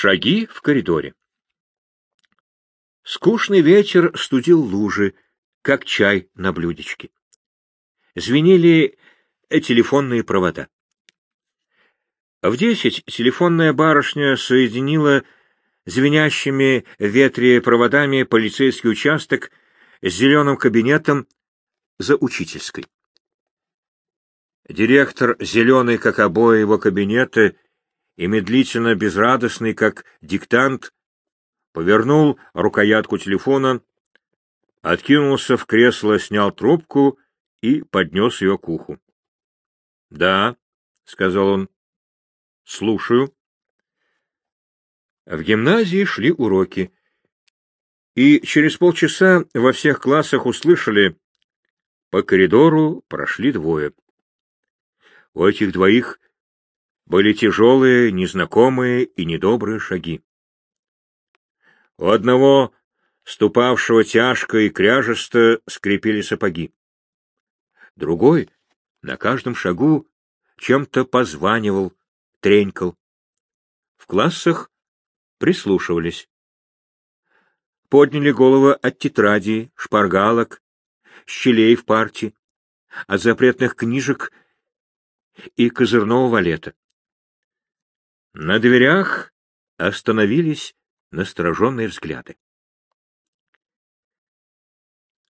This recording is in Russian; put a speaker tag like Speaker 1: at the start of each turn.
Speaker 1: Шаги в коридоре. Скучный ветер студил лужи, как чай на блюдечке. Звенели телефонные провода. В десять телефонная барышня соединила звенящими ветре проводами полицейский участок с зеленым кабинетом за учительской. Директор, зеленый, как обои его кабинета, и медлительно безрадостный, как диктант, повернул рукоятку телефона, откинулся в кресло, снял трубку и поднес ее к уху. — Да, — сказал он, — слушаю. В гимназии шли уроки, и через полчаса во всех классах услышали, по коридору прошли двое. У этих двоих были тяжелые, незнакомые и недобрые шаги. У одного, ступавшего тяжко и кряжесто, скрипели сапоги. Другой на каждом шагу чем-то позванивал, тренькал. В классах прислушивались. Подняли головы от тетради, шпаргалок, щелей в парте, от запретных книжек и козырного валета. На дверях остановились настороженные взгляды.